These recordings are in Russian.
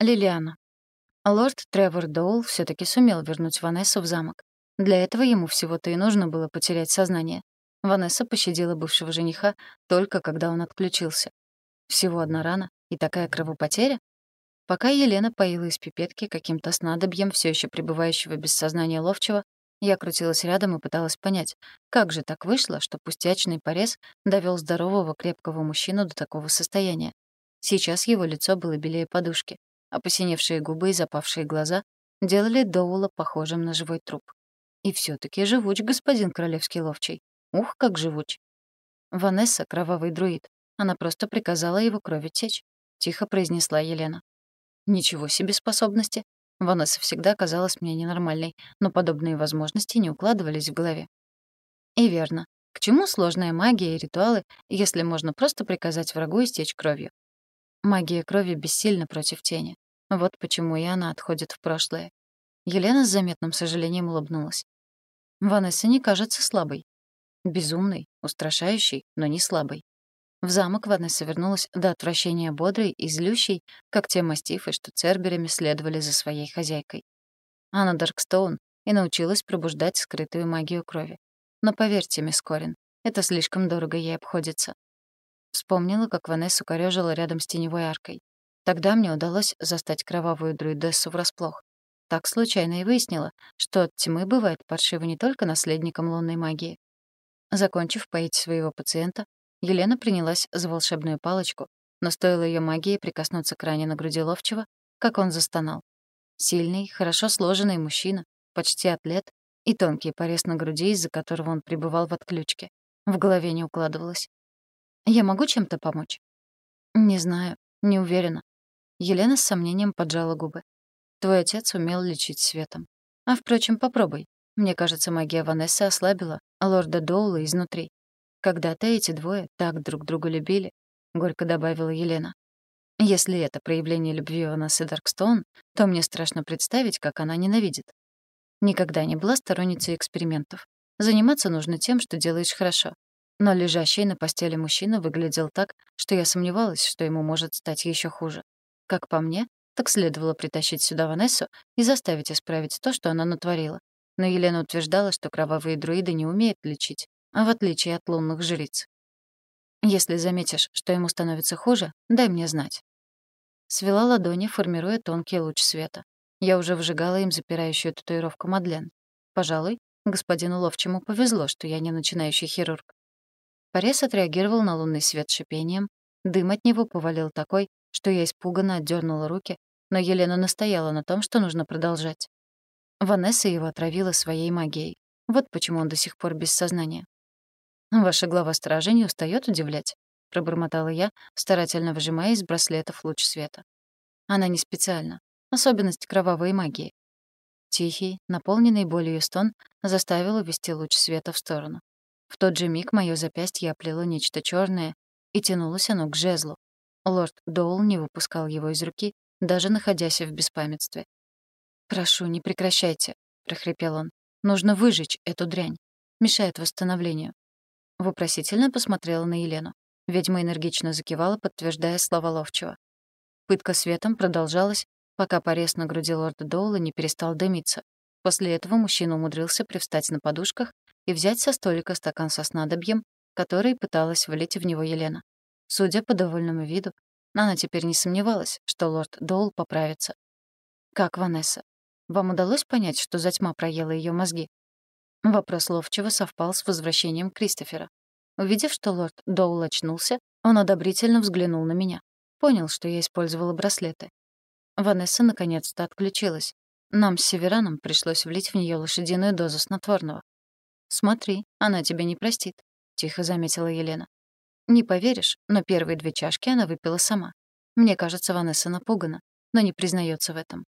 Лилиана. Лорд Тревор Доул все таки сумел вернуть Ванессу в замок. Для этого ему всего-то и нужно было потерять сознание. Ванесса пощадила бывшего жениха только когда он отключился. Всего одна рана и такая кровопотеря? Пока Елена поила из пипетки каким-то снадобьем все еще пребывающего без сознания ловчего, я крутилась рядом и пыталась понять, как же так вышло, что пустячный порез довел здорового крепкого мужчину до такого состояния. Сейчас его лицо было белее подушки, а посиневшие губы и запавшие глаза делали Доула похожим на живой труп. И все таки живуч господин королевский ловчий. Ух, как живуч. Ванесса — кровавый друид. Она просто приказала его крови течь. Тихо произнесла Елена. Ничего себе способности. Ванесса всегда казалась мне ненормальной, но подобные возможности не укладывались в голове. И верно. К чему сложная магия и ритуалы, если можно просто приказать врагу истечь кровью? Магия крови бессильна против тени. Вот почему и она отходит в прошлое. Елена с заметным сожалением улыбнулась. Ванесса не кажется слабой. Безумной, устрашающей, но не слабой. В замок Ванесса вернулась до отвращения бодрой и злющей, как те мастифы, что церберами следовали за своей хозяйкой. Она Даркстоун и научилась пробуждать скрытую магию крови. Но поверьте, мисс Корин, это слишком дорого ей обходится. Вспомнила, как Ванессу корёжила рядом с теневой аркой. Тогда мне удалось застать кровавую друидессу врасплох. Так случайно и выяснила, что от тьмы бывает паршиво не только наследником лунной магии. Закончив поить своего пациента, Елена принялась за волшебную палочку, но стоило ее магии прикоснуться к ране на груди ловчего, как он застонал. Сильный, хорошо сложенный мужчина, почти атлет, и тонкий порез на груди, из-за которого он пребывал в отключке. В голове не укладывалось. «Я могу чем-то помочь?» «Не знаю, не уверена». Елена с сомнением поджала губы. «Твой отец умел лечить светом. А, впрочем, попробуй. Мне кажется, магия Ванессы ослабила лорда Доула изнутри. Когда-то эти двое так друг друга любили, горько добавила Елена. Если это проявление любви Ванессы Даркстоун, то мне страшно представить, как она ненавидит. Никогда не была сторонницей экспериментов. Заниматься нужно тем, что делаешь хорошо. Но лежащий на постели мужчина выглядел так, что я сомневалась, что ему может стать еще хуже. Как по мне, так следовало притащить сюда Ванессу и заставить исправить то, что она натворила. Но Елена утверждала, что кровавые друиды не умеют лечить, в отличие от лунных жриц. Если заметишь, что ему становится хуже, дай мне знать. Свела ладони, формируя тонкий луч света. Я уже выжигала им запирающую татуировку Мадлен. Пожалуй, господину Ловчему повезло, что я не начинающий хирург. Порез отреагировал на лунный свет шипением. Дым от него повалил такой, что я испуганно отдернула руки, но Елена настояла на том, что нужно продолжать. Ванесса его отравила своей магией. Вот почему он до сих пор без сознания. «Ваша глава стражи не устаёт удивлять», — пробормотала я, старательно выжимая из браслетов луч света. Она не специально. Особенность кровавой магии. Тихий, наполненный болью стон заставил увести луч света в сторону. В тот же миг моё запястье оплело нечто чёрное, и тянулось оно к жезлу. Лорд Доул не выпускал его из руки, даже находясь в беспамятстве. «Прошу, не прекращайте», — прохрипел он. «Нужно выжечь эту дрянь. Мешает восстановлению. Вопросительно посмотрела на Елену. Ведьма энергично закивала, подтверждая слова Ловчего. Пытка светом продолжалась, пока порез на груди лорда Доула не перестал дымиться. После этого мужчина умудрился привстать на подушках и взять со столика стакан со снадобьем, который пыталась влить в него Елена. Судя по довольному виду, она теперь не сомневалась, что лорд Доул поправится. «Как Ванесса? Вам удалось понять, что за тьма проела ее мозги?» Вопрос ловчего совпал с возвращением Кристофера. Увидев, что лорд Доул очнулся, он одобрительно взглянул на меня. Понял, что я использовала браслеты. Ванесса наконец-то отключилась. Нам с Севераном пришлось влить в нее лошадиную дозу снотворного. «Смотри, она тебя не простит», — тихо заметила Елена. «Не поверишь, но первые две чашки она выпила сама. Мне кажется, Ванесса напугана, но не признается в этом.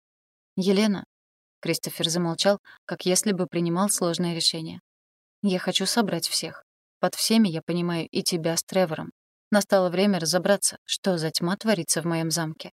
Елена, Кристофер замолчал, как если бы принимал сложное решение. «Я хочу собрать всех. Под всеми я понимаю и тебя с Тревором. Настало время разобраться, что за тьма творится в моем замке.